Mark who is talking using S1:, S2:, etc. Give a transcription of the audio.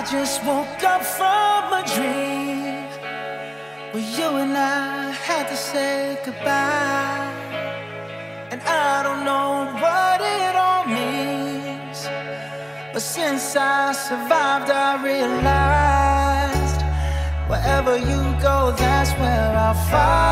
S1: I just woke up from a dream where you and I had to say goodbye. And I don't know what it all means. But since I survived, I realized wherever you go, that's where I'll find.